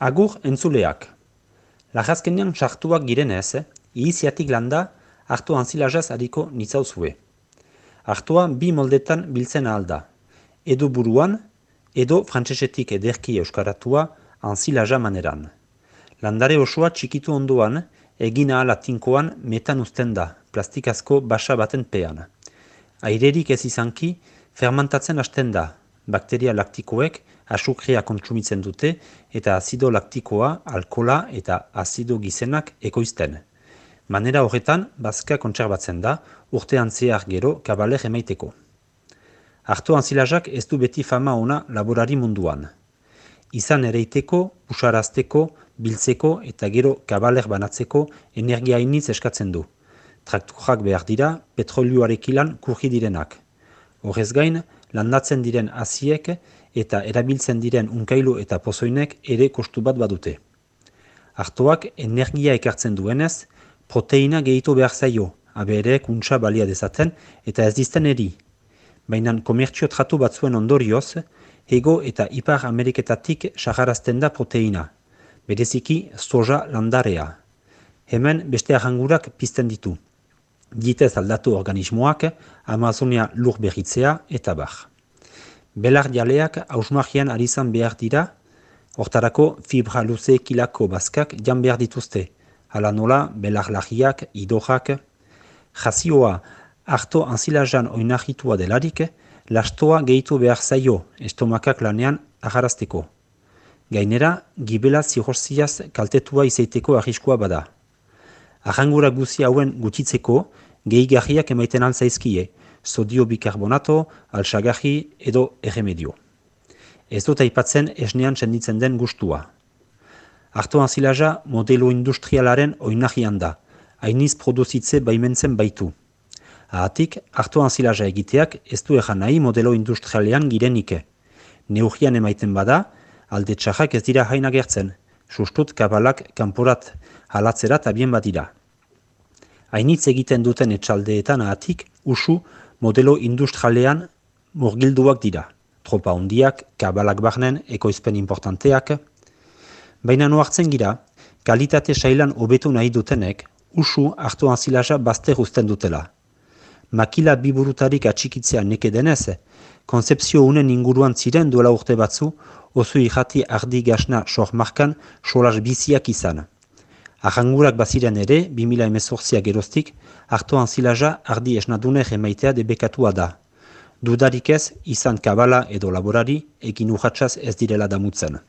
Agur entzuleak. Lajazkenean sartuak girenez, ihiziatik landa, hartu anzilajaz adiko nitzauzue. Artoa bi moldetan biltzen alda. Edo buruan, edo frantsesetik ederki euskaratua anzilaja maneran. Landare osoa txikitu ondoan, egin ahala tinkoan metan uzten da, plastikazko basa baten pean. Airerik ez izanki, fermantatzen hasten da, bakteria laktikoek asukria kontsumitzen dute eta azido laktikoa, alkola eta azido gizenak ekoizten. Manera horretan, bazka kontserbatzen da, urtean zehar gero kabaler emaiteko. Arto anzilajak ez du beti fama ona laborari munduan. Izan ereiteko, usarazteko, biltzeko eta gero kabaler banatzeko energia iniz eskatzen du. Trakturak behar dira, petrolioarekilan kurri direnak. Horrez gain, landatzen diren hasiek eta erabiltzen diren unkailu eta pozoinek ere kostu bat badute. Artoak energia ekartzen duenez, proteina gehitu behar zaio, abereek untsa balia dezaten eta ez dizten eri. Baina komertzio tratu batzuen ondorioz, ego eta ipar ameriketatik saharazten da proteina, bereziki soja landarea. Hemen beste arrangurak pizten ditu. Ditez aldatu organismoak, Amazonia lur berritzea eta bar. Belar jaleak hausmagian arizan behar dira, hortarako fibra luze kilako bazkak jan behar dituzte, ala nola belar lagiak, idojak. Jazioa harto anzilajan oinahitua delarik, lastoa gehitu behar zaio estomakak lanean aharazteko. Gainera, gibela zihorziaz kaltetua izaiteko arriskua bada. Arrangura guzi hauen gutitzeko, gehigarriak emaiten altzaizkie, sodio bikarbonato, alxagarri edo erremedio. Ez dut aipatzen esnean txenditzen den gustua. Arto anzilaja modelo industrialaren oinahian da, hainiz produzitze baimentzen baitu. Ahatik, arto anzilaja egiteak ez du egan nahi modelo industrialean girenike. Neugian emaiten bada, alde txarrak ez dira hain agertzen, sustut kabalak kanporat halatzerat abien badira. Hainitz egiten duten etxaldeetan ahatik, usu modelo industrialean murgilduak dira. Tropa hondiak, kabalak barnen, ekoizpen importanteak. Baina noartzen gira, kalitate sailan hobetu nahi dutenek, usu hartu anzilaja bazter usten dutela. Makila biburutarik atxikitzea neke denez, konzepzio unen inguruan ziren duela urte batzu, oso irrati ardi gasna sormarkan solas biziak izan. Arrangurak baziren ere, 2000 emezortziak erostik, hartu anzilaja ardi esnadune remaitea debekatua da. Dudarik ez, izan kabala edo laborari, ekin urratxaz ez direla damutzen.